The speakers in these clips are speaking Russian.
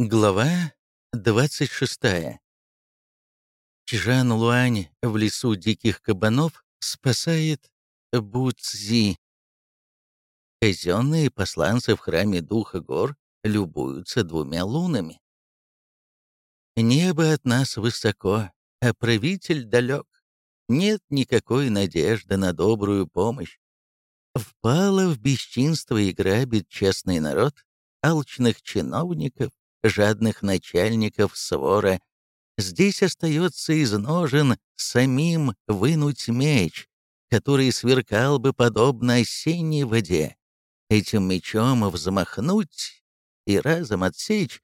Глава 26. Чжан Луань в лесу диких кабанов спасает Буцзи. Казенные посланцы в храме Духа Гор любуются двумя лунами. Небо от нас высоко, а правитель далек. Нет никакой надежды на добрую помощь. Впала в бесчинство и грабит честный народ, алчных чиновников, жадных начальников свора. Здесь остается из ножен самим вынуть меч, который сверкал бы подобно осенней воде. Этим мечом взмахнуть и разом отсечь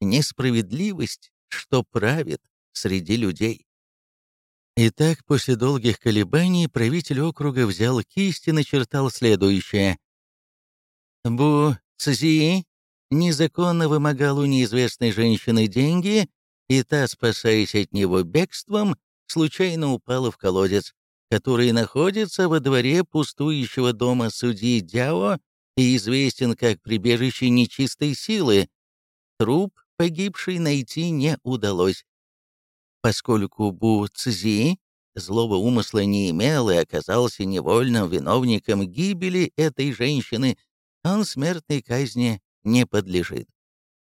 несправедливость, что правит среди людей. Итак, после долгих колебаний правитель округа взял кисть и начертал следующее. «Бу Цзи незаконно вымогал у неизвестной женщины деньги, и та, спасаясь от него бегством, случайно упала в колодец, который находится во дворе пустующего дома судьи Дяо и известен как прибежище нечистой силы. Труп погибшей найти не удалось. Поскольку Бу Цзи злого умысла не имел и оказался невольным виновником гибели этой женщины, он смертной казни не подлежит.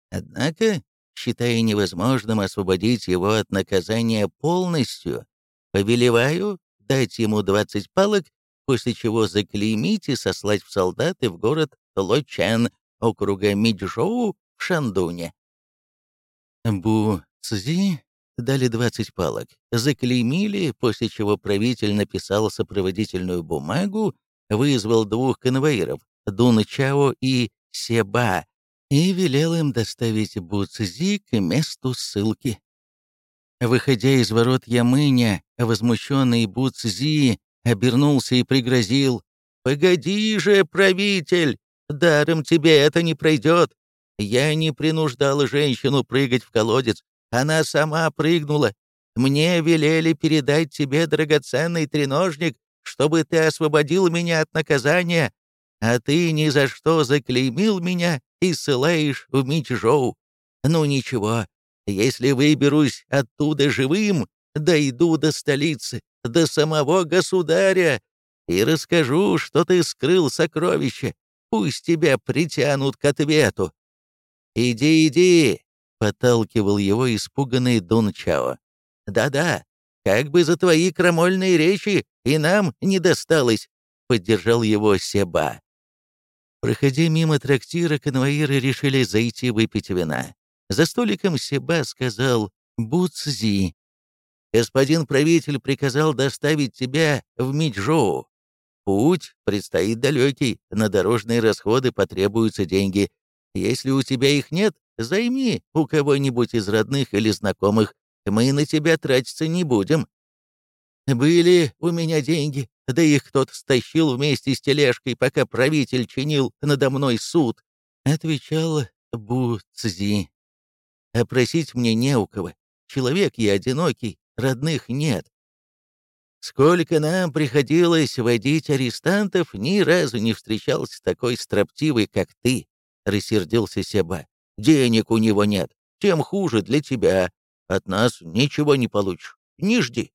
Однако, считая невозможным освободить его от наказания полностью, повелеваю дать ему 20 палок, после чего заклеймить и сослать в солдаты в город Лочан, округа Миджоу в Шандуне. Бу Цзи дали 20 палок, заклеймили, после чего правитель написал сопроводительную бумагу, вызвал двух конвоиров, Дун Чао и Себа, и велел им доставить Буцзи к месту ссылки. Выходя из ворот Ямыня, возмущенный Буцзи обернулся и пригрозил. «Погоди же, правитель! Даром тебе это не пройдет! Я не принуждал женщину прыгать в колодец, она сама прыгнула. Мне велели передать тебе драгоценный треножник, чтобы ты освободил меня от наказания, а ты ни за что заклеймил меня и ссылаешь в Мичжоу. Ну ничего, если выберусь оттуда живым, дойду до столицы, до самого государя, и расскажу, что ты скрыл сокровища. Пусть тебя притянут к ответу. «Иди, иди!» — подталкивал его испуганный Дун Чао. «Да-да, как бы за твои крамольные речи и нам не досталось!» — поддержал его Себа. Проходя мимо трактира, конвоиры решили зайти выпить вина. За столиком Себа сказал «Буцзи». «Господин правитель приказал доставить тебя в Миджоу. Путь предстоит далекий, на дорожные расходы потребуются деньги. Если у тебя их нет, займи у кого-нибудь из родных или знакомых. Мы на тебя тратиться не будем». «Были у меня деньги, да их кто-то стащил вместе с тележкой, пока правитель чинил надо мной суд», — отвечал Буцзи. «Опросить мне не у кого. Человек я одинокий, родных нет. Сколько нам приходилось водить арестантов, ни разу не встречался такой строптивый, как ты», — рассердился Себа. «Денег у него нет, тем хуже для тебя. От нас ничего не получишь. Не жди».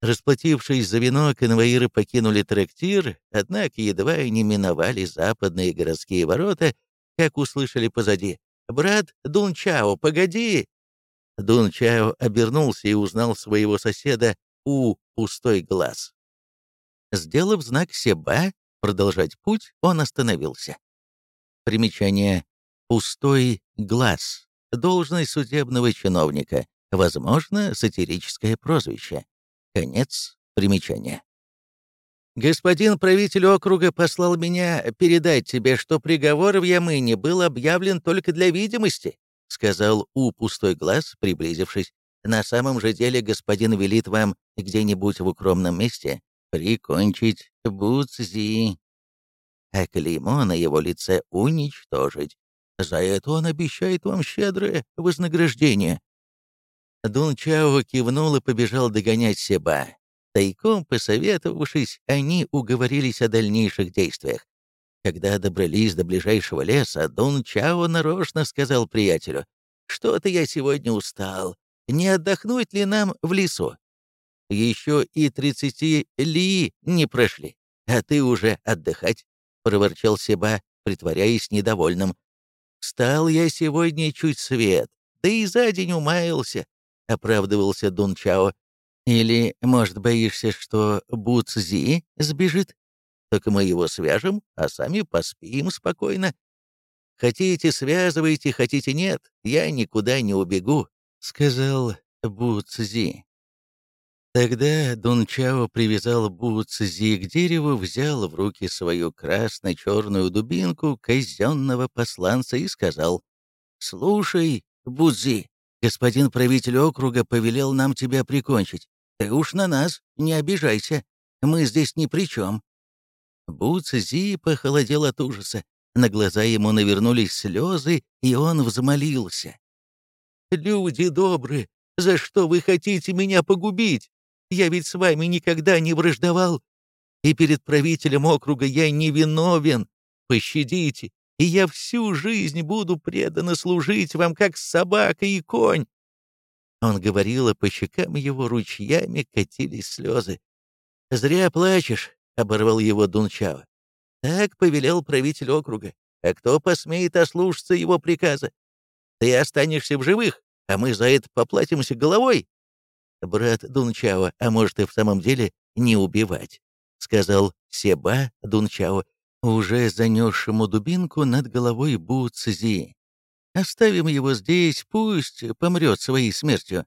Расплатившись за вино, конвоиры покинули трактир, однако едва они миновали западные городские ворота, как услышали позади. «Брат Дунчао, погоди!» Дунчао обернулся и узнал своего соседа У пустой глаз. Сделав знак Себа продолжать путь, он остановился. Примечание «Пустой глаз» — должность судебного чиновника, возможно, сатирическое прозвище. Конец примечания. «Господин правитель округа послал меня передать тебе, что приговор в Ямыне был объявлен только для видимости», сказал У пустой глаз, приблизившись. «На самом же деле господин велит вам где-нибудь в укромном месте прикончить Буцзи, а клеймо на его лице уничтожить. За это он обещает вам щедрое вознаграждение. Дун Чао кивнул и побежал догонять Себа. Тайком посоветовавшись, они уговорились о дальнейших действиях. Когда добрались до ближайшего леса, Дун Чао нарочно сказал приятелю, Что-то я сегодня устал. Не отдохнуть ли нам в лесу? Еще и тридцати ли не прошли, а ты уже отдыхать, — проворчал Себа, притворяясь недовольным. «Встал я сегодня чуть свет, да и за день умаялся», — оправдывался Дунчао. «Или, может, боишься, что Буцзи сбежит? Так мы его свяжем, а сами поспим спокойно. Хотите, связывайте, хотите, нет, я никуда не убегу», — сказал Буцзи. Тогда Дунчао привязал Буцзи к дереву, взял в руки свою красно-черную дубинку казенного посланца и сказал, «Слушай, Будзи, господин правитель округа повелел нам тебя прикончить. Ты уж на нас не обижайся, мы здесь ни при чем». Буцзи похолодел от ужаса. На глаза ему навернулись слезы, и он взмолился. «Люди добрые, за что вы хотите меня погубить? Я ведь с вами никогда не враждовал. И перед правителем округа я невиновен. Пощадите, и я всю жизнь буду преданно служить вам, как собака и конь». Он говорил, а по щекам его ручьями катились слезы. «Зря плачешь», — оборвал его Дунчао. «Так повелел правитель округа. А кто посмеет ослушаться его приказа? Ты останешься в живых, а мы за это поплатимся головой брат Дунчао, а может и в самом деле не убивать», — сказал Себа Дунчао, уже занесшему дубинку над головой Бу Цзи. «Оставим его здесь, пусть помрет своей смертью».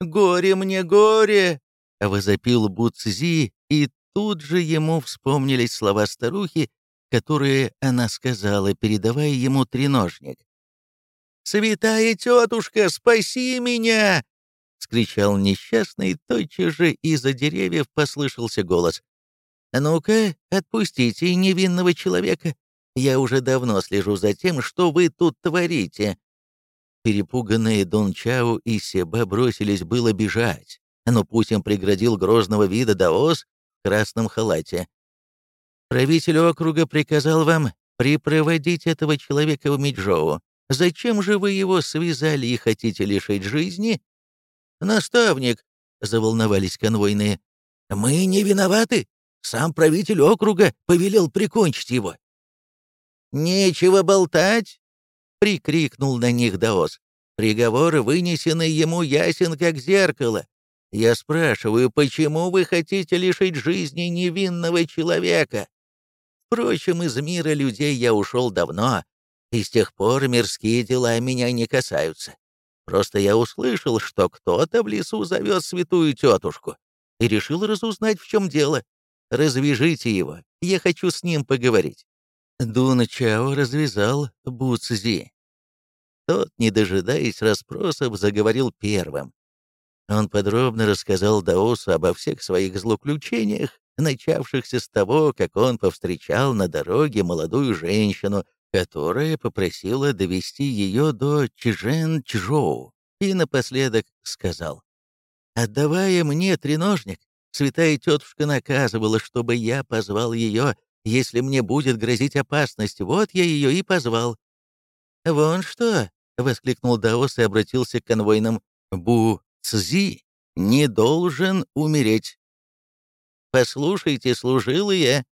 «Горе мне, горе!» — возопил Бу Цзи, и тут же ему вспомнились слова старухи, которые она сказала, передавая ему треножник. «Святая тетушка, спаси меня!» — скричал несчастный, тотчас же из-за деревьев послышался голос. «Ну-ка, отпустите невинного человека. Я уже давно слежу за тем, что вы тут творите». Перепуганные Дон Чао и Себа бросились было бежать, но пусть им преградил грозного вида Даос в красном халате. «Правитель округа приказал вам припроводить этого человека в Миджоу. Зачем же вы его связали и хотите лишить жизни?» «Наставник!» — заволновались конвойные. «Мы не виноваты. Сам правитель округа повелел прикончить его». «Нечего болтать!» — прикрикнул на них Даос. «Приговор, вынесенный ему, ясен как зеркало. Я спрашиваю, почему вы хотите лишить жизни невинного человека? Впрочем, из мира людей я ушел давно, и с тех пор мирские дела меня не касаются. Просто я услышал, что кто-то в лесу зовет святую тетушку, и решил разузнать, в чем дело. Развяжите его, я хочу с ним поговорить». Дун Чао развязал Буцзи. Тот, не дожидаясь расспросов, заговорил первым. Он подробно рассказал Даосу обо всех своих злоключениях, начавшихся с того, как он повстречал на дороге молодую женщину, которая попросила довести ее до Чжэн-Чжоу, и напоследок сказал, «Отдавая мне треножник, святая тетушка наказывала, чтобы я позвал ее, если мне будет грозить опасность, вот я ее и позвал». «Вон что!» — воскликнул Даос и обратился к конвойным. «Бу Цзи не должен умереть». «Послушайте, служилые!»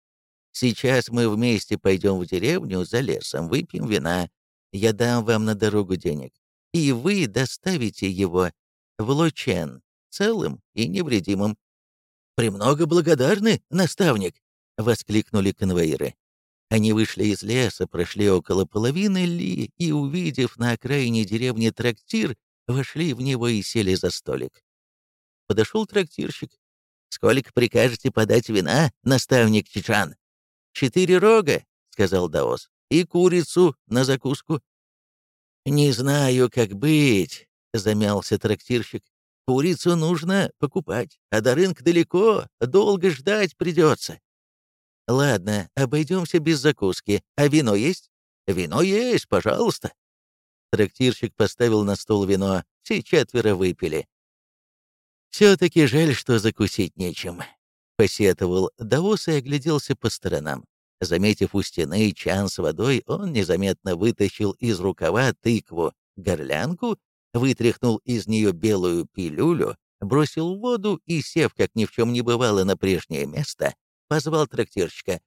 Сейчас мы вместе пойдем в деревню за лесом, выпьем вина. Я дам вам на дорогу денег. И вы доставите его в Лучен, целым и невредимым. «Премного благодарны, наставник!» — воскликнули конвоиры. Они вышли из леса, прошли около половины ли и, увидев на окраине деревни трактир, вошли в него и сели за столик. Подошел трактирщик. «Сколько прикажете подать вина, наставник Чичан?» «Четыре рога», — сказал Даос, — «и курицу на закуску». «Не знаю, как быть», — замялся трактирщик. «Курицу нужно покупать, а до рынка далеко, долго ждать придется». «Ладно, обойдемся без закуски. А вино есть?» «Вино есть, пожалуйста». Трактирщик поставил на стол вино, все четверо выпили. «Все-таки жаль, что закусить нечем посетовал Даос и огляделся по сторонам. Заметив у стены чан с водой, он незаметно вытащил из рукава тыкву, горлянку, вытряхнул из нее белую пилюлю, бросил в воду и, сев, как ни в чем не бывало, на прежнее место, позвал трактирщика.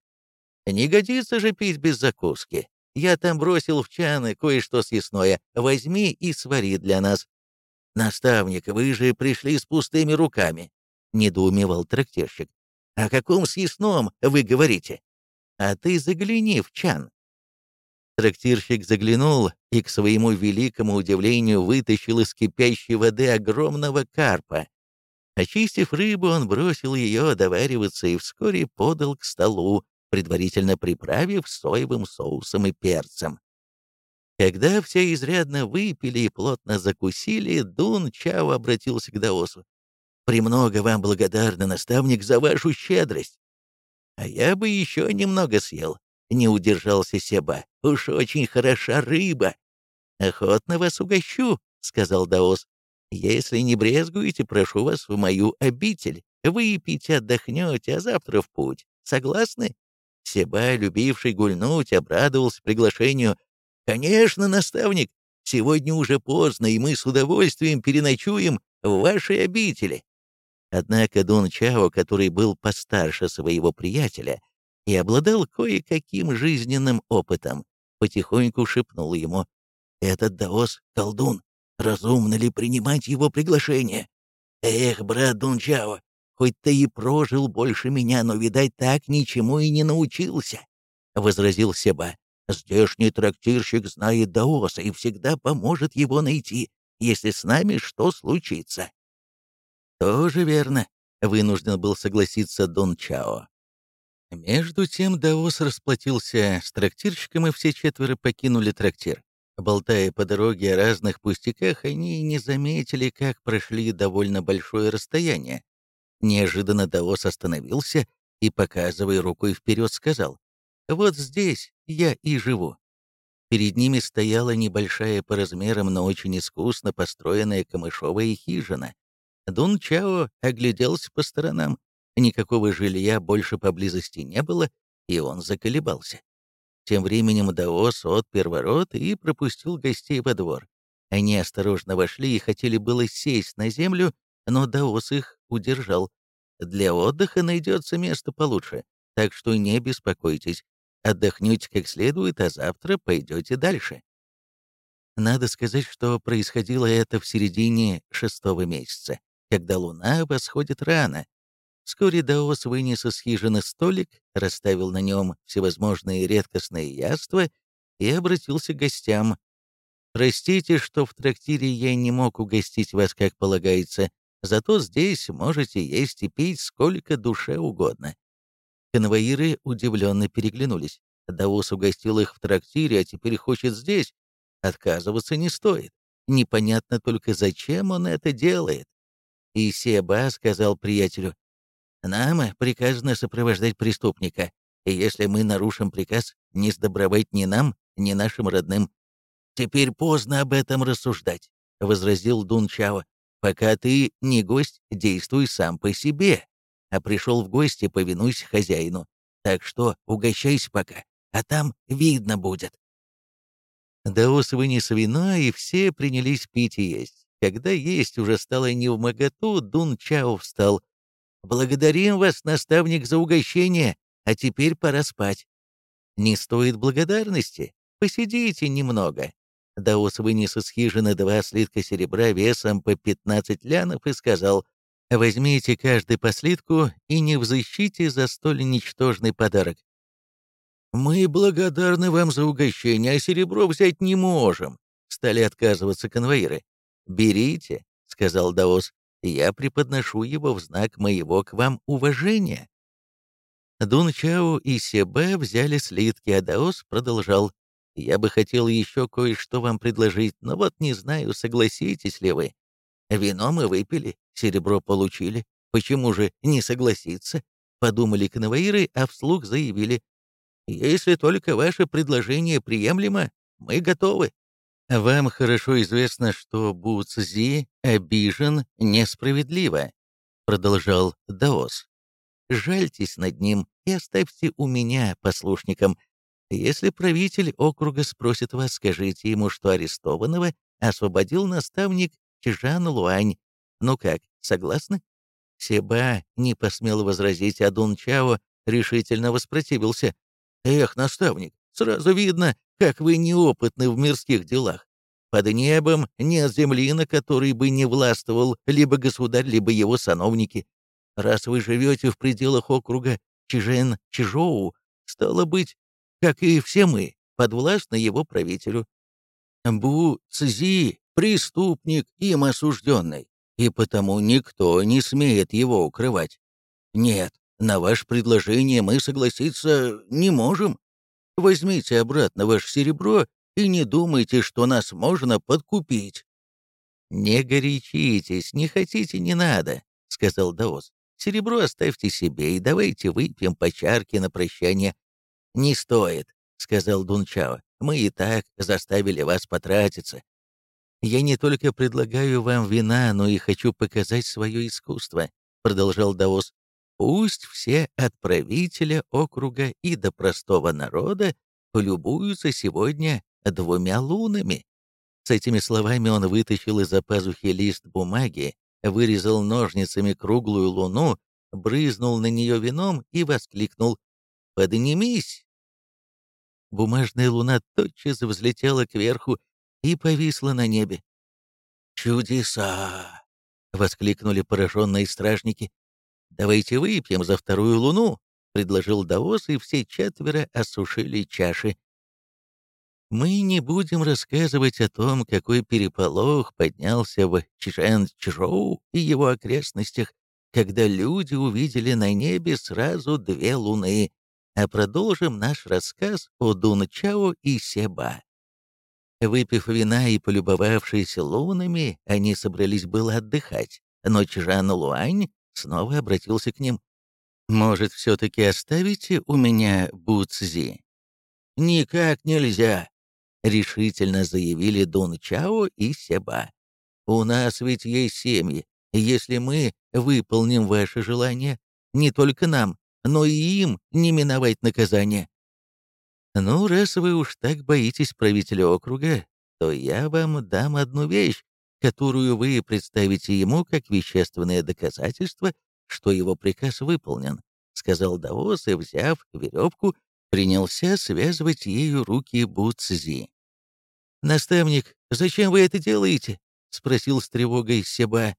«Не годится же пить без закуски. Я там бросил в чаны кое-что съестное. Возьми и свари для нас». «Наставник, вы же пришли с пустыми руками», — недоумевал трактирщик. «О каком съестном вы говорите? А ты загляни в чан». Трактирщик заглянул и, к своему великому удивлению, вытащил из кипящей воды огромного карпа. Очистив рыбу, он бросил ее довариваться и вскоре подал к столу, предварительно приправив соевым соусом и перцем. Когда все изрядно выпили и плотно закусили, Дун Чао обратился к Даосу. «Премного вам благодарна, наставник, за вашу щедрость. А я бы еще немного съел, не удержался Себа. «Уж очень хороша рыба!» «Охотно вас угощу», — сказал Даос. «Если не брезгуете, прошу вас в мою обитель. Выпейте, отдохнете, а завтра в путь. Согласны?» Себа, любивший гульнуть, обрадовался приглашению. «Конечно, наставник, сегодня уже поздно, и мы с удовольствием переночуем в вашей обители». Однако Дун Чао, который был постарше своего приятеля, и обладал кое-каким жизненным опытом, потихоньку шепнул ему. «Этот даос — колдун. Разумно ли принимать его приглашение? Эх, брат Дунчао, хоть ты и прожил больше меня, но, видать, так ничему и не научился», — возразил Себа. «Здешний трактирщик знает даоса и всегда поможет его найти, если с нами что случится». «Тоже верно», — вынужден был согласиться Дон Чао. Между тем Даос расплатился с трактирщиком, и все четверо покинули трактир. Болтая по дороге о разных пустяках, они не заметили, как прошли довольно большое расстояние. Неожиданно Даос остановился и, показывая рукой вперед, сказал, «Вот здесь я и живу». Перед ними стояла небольшая по размерам, но очень искусно построенная камышовая хижина. Дун Чао огляделся по сторонам. Никакого жилья больше поблизости не было, и он заколебался. Тем временем Даос отпер ворот и пропустил гостей во двор. Они осторожно вошли и хотели было сесть на землю, но Даос их удержал. Для отдыха найдется место получше, так что не беспокойтесь. Отдохнете как следует, а завтра пойдете дальше. Надо сказать, что происходило это в середине шестого месяца, когда луна восходит рано, Вскоре Даос вынес из хижины столик, расставил на нем всевозможные редкостные яства и обратился к гостям. «Простите, что в трактире я не мог угостить вас, как полагается, зато здесь можете есть и пить сколько душе угодно». Конвоиры удивленно переглянулись. Даос угостил их в трактире, а теперь хочет здесь. Отказываться не стоит. Непонятно только, зачем он это делает. И Себа сказал приятелю, нам приказано сопровождать преступника, и если мы нарушим приказ, не сдобровать ни нам, ни нашим родным. Теперь поздно об этом рассуждать, — возразил Дун Чао. Пока ты не гость, действуй сам по себе, а пришел в гости, повинуйся хозяину. Так что угощайся пока, а там видно будет. Даос вынес вино, и все принялись пить и есть. Когда есть уже стало не в моготу, Дун Чао встал — «Благодарим вас, наставник, за угощение, а теперь пора спать». «Не стоит благодарности. Посидите немного». Даос вынес из хижины два слитка серебра весом по 15 лянов и сказал, «Возьмите каждый по слитку и не взыщите за столь ничтожный подарок». «Мы благодарны вам за угощение, а серебро взять не можем», — стали отказываться конвоиры. «Берите», — сказал Даос, я преподношу его в знак моего к вам уважения». Дун Чао и Себе взяли слитки, а Даос продолжал. «Я бы хотел еще кое-что вам предложить, но вот не знаю, согласитесь ли вы. Вино мы выпили, серебро получили. Почему же не согласиться?» Подумали конвоиры, а вслух заявили. «Если только ваше предложение приемлемо, мы готовы». Вам хорошо известно, что Бу Цзи обижен несправедливо, продолжал Даос. Жальтесь над ним и оставьте у меня послушником. Если правитель округа спросит вас, скажите ему, что арестованного освободил наставник Чжан Луань. Ну как, согласны? Себа не посмел возразить, а Дун Чао решительно воспротивился. «Эх, наставник, сразу видно, как вы неопытны в мирских делах. Под небом нет земли, на которой бы не властвовал либо государь, либо его сановники. Раз вы живете в пределах округа Чижен-Чижоу, стало быть, как и все мы, подвластны его правителю. Бу Цзи — преступник, им осужденный, и потому никто не смеет его укрывать. Нет, на ваше предложение мы согласиться не можем. Возьмите обратно ваше серебро и не думайте, что нас можно подкупить». «Не горячитесь, не хотите, не надо», — сказал Даос. «Серебро оставьте себе и давайте выпьем по чарке на прощание». «Не стоит», — сказал Дунчао. «Мы и так заставили вас потратиться. Я не только предлагаю вам вина, но и хочу показать свое искусство», — продолжал Даос. «Пусть все от правителя округа и до простого народа полюбуются сегодня двумя лунами. С этими словами он вытащил из-за пазухи лист бумаги, вырезал ножницами круглую луну, брызнул на нее вином и воскликнул «Поднимись!». Бумажная луна тотчас взлетела кверху и повисла на небе. «Чудеса!» — воскликнули пораженные стражники. «Давайте выпьем за вторую луну», — предложил Даос, и все четверо осушили чаши. Мы не будем рассказывать о том, какой переполох поднялся в Чжэн-Чжоу и его окрестностях, когда люди увидели на небе сразу две луны, а продолжим наш рассказ о Дунчао и Себа. Выпив вина и полюбовавшись лунами, они собрались было отдыхать, но Чжан Луань снова обратился к ним. «Может, все-таки оставите у меня Буцзи?» «Никак нельзя», решительно заявили Дун Чао и Себа. «У нас ведь есть семьи. Если мы выполним ваше желание, не только нам, но и им не миновать наказание». «Ну, раз вы уж так боитесь правителя округа, то я вам дам одну вещь, которую вы представите ему как вещественное доказательство, что его приказ выполнен», — сказал Даос и, взяв веревку, принялся связывать ею руки Буцзи. «Наставник, зачем вы это делаете?» — спросил с тревогой Себа.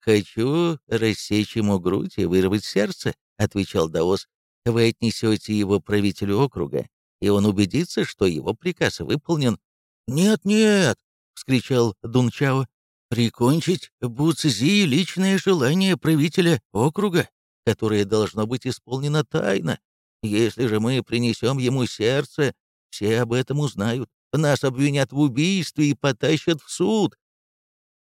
«Хочу рассечь ему грудь и вырвать сердце», — отвечал Даос. «Вы отнесете его правителю округа, и он убедится, что его приказ выполнен». «Нет-нет!» — вскричал Дунчао. «Прикончить Буцзи — личное желание правителя округа, которое должно быть исполнено тайно. Если же мы принесем ему сердце, все об этом узнают. Нас обвинят в убийстве и потащат в суд».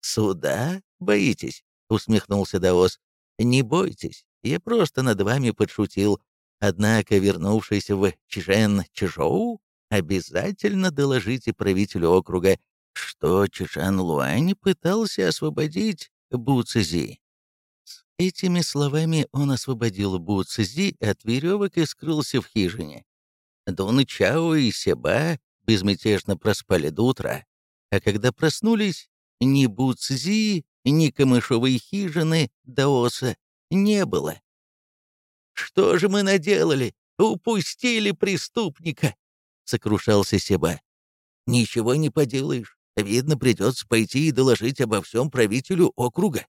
«Суда? Боитесь?» — усмехнулся Даос. «Не бойтесь, я просто над вами подшутил. Однако, вернувшись в Чжэн-Чжоу, обязательно доложите правителю округа, что Чжан Луань пытался освободить Бу Цзи. С этими словами он освободил Бу Цзи от веревок и скрылся в хижине. Дун Чао и Себа безмятежно проспали до утра, а когда проснулись, ни Буцзи, ни камышовой хижины Даоса не было. «Что же мы наделали? Упустили преступника!» — сокрушался Себа. «Ничего не поделаешь. Видно, придется пойти и доложить обо всем правителю округа».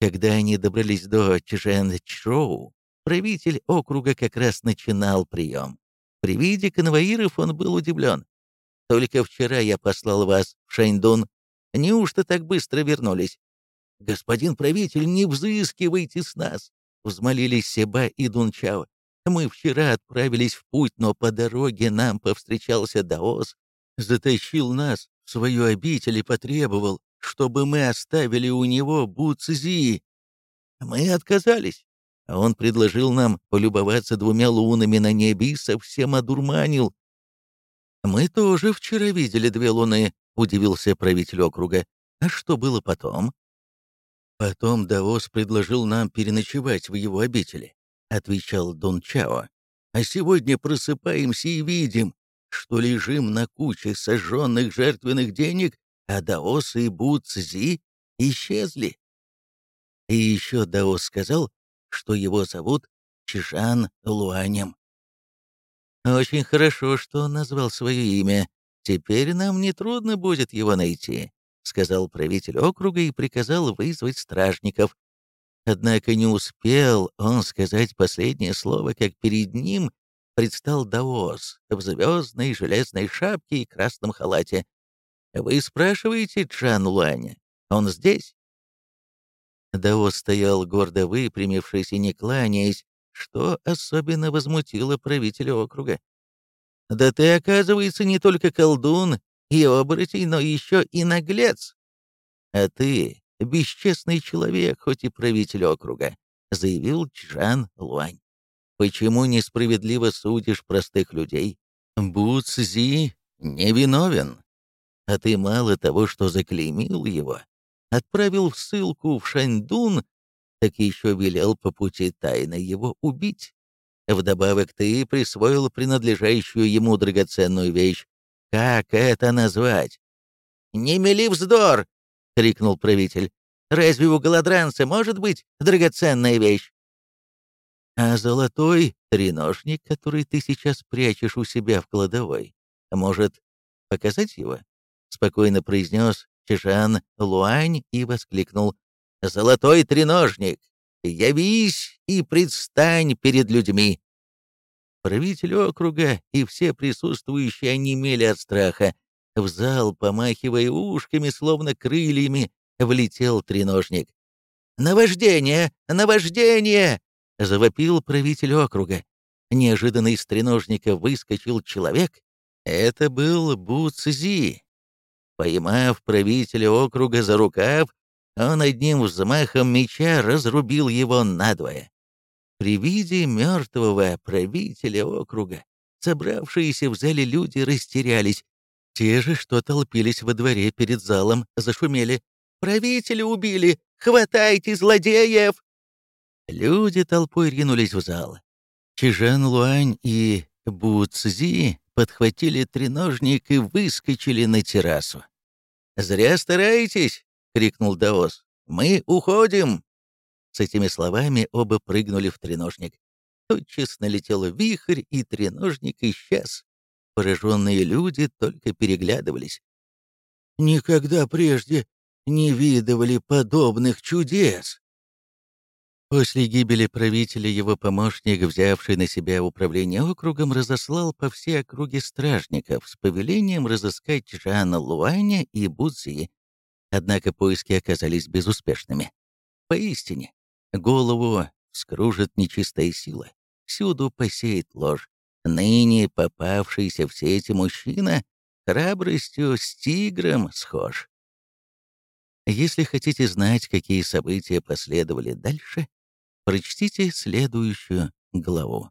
Когда они добрались до Чжэн-Чжоу, правитель округа как раз начинал прием. При виде конвоиров он был удивлен. «Только вчера я послал вас в Шэньдун. Неужто так быстро вернулись?» «Господин правитель, не взыскивайте с нас!» — взмолились Себа и Дунчао. «Мы вчера отправились в путь, но по дороге нам повстречался Даос, затащил нас свою обитель и потребовал, чтобы мы оставили у него Буцзи. Мы отказались. А он предложил нам полюбоваться двумя лунами на небе и совсем одурманил. «Мы тоже вчера видели две луны», — удивился правитель округа. «А что было потом?» «Потом Даос предложил нам переночевать в его обители», — отвечал Дун Чао. А сегодня просыпаемся и видим, что лежим на куче сожженных жертвенных денег, а Даос и Буцзи исчезли. И еще Даос сказал, что его зовут Чжан Луанем. Очень хорошо, что он назвал свое имя. Теперь нам нетрудно будет его найти, сказал правитель округа и приказал вызвать стражников. Однако не успел он сказать последнее слово, как перед ним предстал Даос в звездной железной шапке и красном халате. «Вы спрашиваете Джан Луаня? Он здесь?» Даос стоял гордо выпрямившись и не кланяясь, что особенно возмутило правителя округа. «Да ты, оказывается, не только колдун и оборотень, но еще и наглец. А ты бесчестный человек, хоть и правитель округа», — заявил Чжан Луань. «Почему несправедливо судишь простых людей? Буцзи невиновен. А ты мало того, что заклеймил его, отправил в ссылку в Шаньдун, так еще велел по пути тайно его убить. Вдобавок ты присвоил принадлежащую ему драгоценную вещь. Как это назвать? «Не мели вздор!» — крикнул правитель. «Разве у голодранца может быть драгоценная вещь?» «А золотой треножник, который ты сейчас прячешь у себя в кладовой, может показать его?» — спокойно произнес Чижан Луань и воскликнул. «Золотой треножник, явись и предстань перед людьми!» Правитель округа и все присутствующие онемели от страха. В зал, помахивая ушками, словно крыльями, влетел треножник. «Наваждение! Наваждение!» — завопил правитель округа. Неожиданно из треножника выскочил человек. Это был Буцзи, Поймав правителя округа за рукав, он одним взмахом меча разрубил его надвое. При виде мертвого правителя округа собравшиеся в зале люди растерялись. Те же, что толпились во дворе перед залом, зашумели. «Правителя убили! Хватайте злодеев!» Люди толпой ринулись в зал. Чижан Луань и Буцзи подхватили треножник и выскочили на террасу. «Зря стараетесь!» — крикнул Даос. «Мы уходим!» С этими словами оба прыгнули в треножник. Тотчас налетел вихрь, и треножник исчез. Пораженные люди только переглядывались. «Никогда прежде не видывали подобных чудес!» После гибели правителя его помощник, взявший на себя управление округом, разослал по всей округе стражников с повелением разыскать Жана Луаня и Будзи. Однако поиски оказались безуспешными. Поистине, голову скружит нечистая сила, всюду посеет ложь. Ныне попавшийся в сети мужчина храбростью с тигром схож. Если хотите знать, какие события последовали дальше, Прочтите следующую главу.